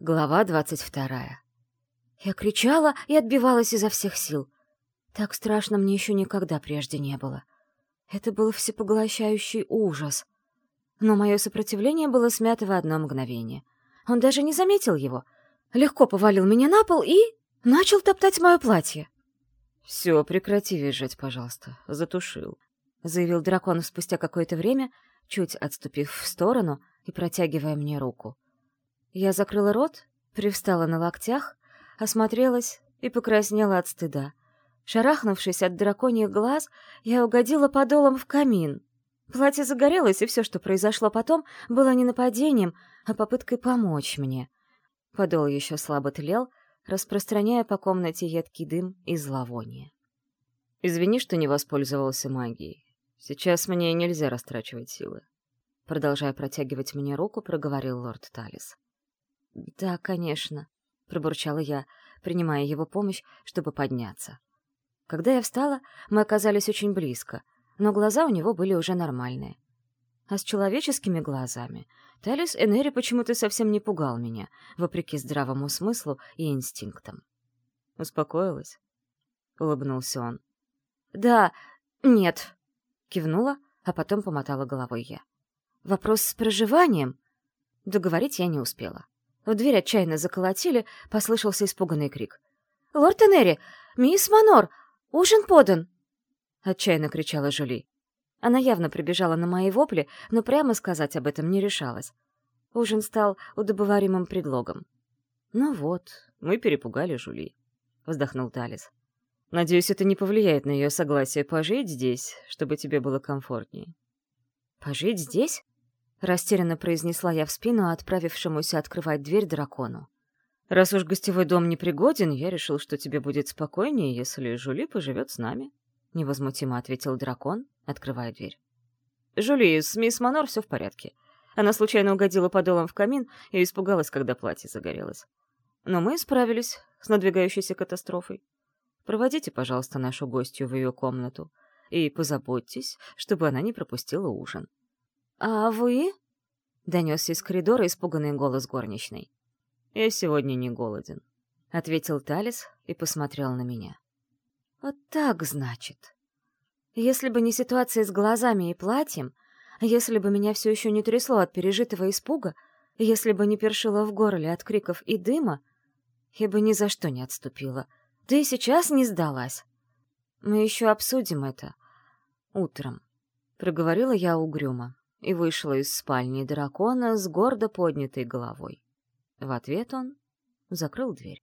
Глава двадцать вторая. Я кричала и отбивалась изо всех сил. Так страшно мне еще никогда прежде не было. Это был всепоглощающий ужас. Но мое сопротивление было смято в одно мгновение. Он даже не заметил его. Легко повалил меня на пол и... начал топтать мое платье. «Все, прекрати визжать, пожалуйста. Затушил», — заявил дракон спустя какое-то время, чуть отступив в сторону и протягивая мне руку. Я закрыла рот, привстала на локтях, осмотрелась и покраснела от стыда. Шарахнувшись от драконьих глаз, я угодила подолом в камин. Платье загорелось, и все, что произошло потом, было не нападением, а попыткой помочь мне. Подол еще слабо тлел, распространяя по комнате едкий дым и зловоние. «Извини, что не воспользовался магией. Сейчас мне нельзя растрачивать силы». Продолжая протягивать мне руку, проговорил лорд Талис. «Да, конечно», — пробурчала я, принимая его помощь, чтобы подняться. Когда я встала, мы оказались очень близко, но глаза у него были уже нормальные. А с человеческими глазами Талис Энери почему-то совсем не пугал меня, вопреки здравому смыслу и инстинктам. «Успокоилась?» — улыбнулся он. «Да, нет», — кивнула, а потом помотала головой я. «Вопрос с проживанием?» Договорить я не успела. В дверь отчаянно заколотили, послышался испуганный крик. «Лорд Энери! Мисс Манор! Ужин подан!» Отчаянно кричала Жюли. Она явно прибежала на мои вопли, но прямо сказать об этом не решалась. Ужин стал удобоваримым предлогом. «Ну вот, мы перепугали Жули», — вздохнул Талис. «Надеюсь, это не повлияет на ее согласие пожить здесь, чтобы тебе было комфортнее». «Пожить здесь?» — растерянно произнесла я в спину отправившемуся открывать дверь дракону. «Раз уж гостевой дом непригоден, я решил, что тебе будет спокойнее, если Жули поживет с нами», — невозмутимо ответил дракон, открывая дверь. «Жули, с мисс Манор все в порядке. Она случайно угодила подолом в камин и испугалась, когда платье загорелось. Но мы справились с надвигающейся катастрофой. Проводите, пожалуйста, нашу гостью в ее комнату и позаботьтесь, чтобы она не пропустила ужин». «А вы?» — донесся из коридора испуганный голос горничной. «Я сегодня не голоден», — ответил Талис и посмотрел на меня. «Вот так, значит. Если бы не ситуация с глазами и платьем, если бы меня все еще не трясло от пережитого испуга, если бы не першило в горле от криков и дыма, я бы ни за что не отступила. Да и сейчас не сдалась. Мы еще обсудим это утром», — проговорила я угрюмо и вышла из спальни дракона с гордо поднятой головой. В ответ он закрыл дверь.